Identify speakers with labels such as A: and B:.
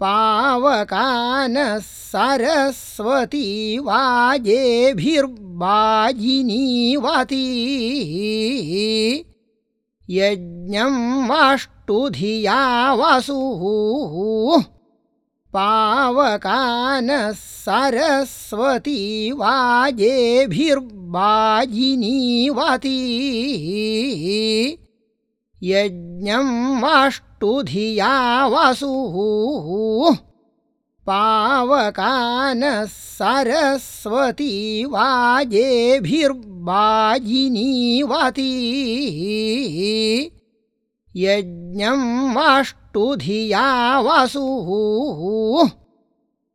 A: पावकानः सरस्वती वाजेभिर्वाजिनीवती यज्ञं वाष्टुधिया वसुः। पावकानः सरस्वती वाजेभिर्वाजिनीवती यज्ञं वाष्टुधिया वसुः पावकानः सरस्वती वाजेभिर्वाजिनीवती यज्ञं वाष्टुधिया वसुः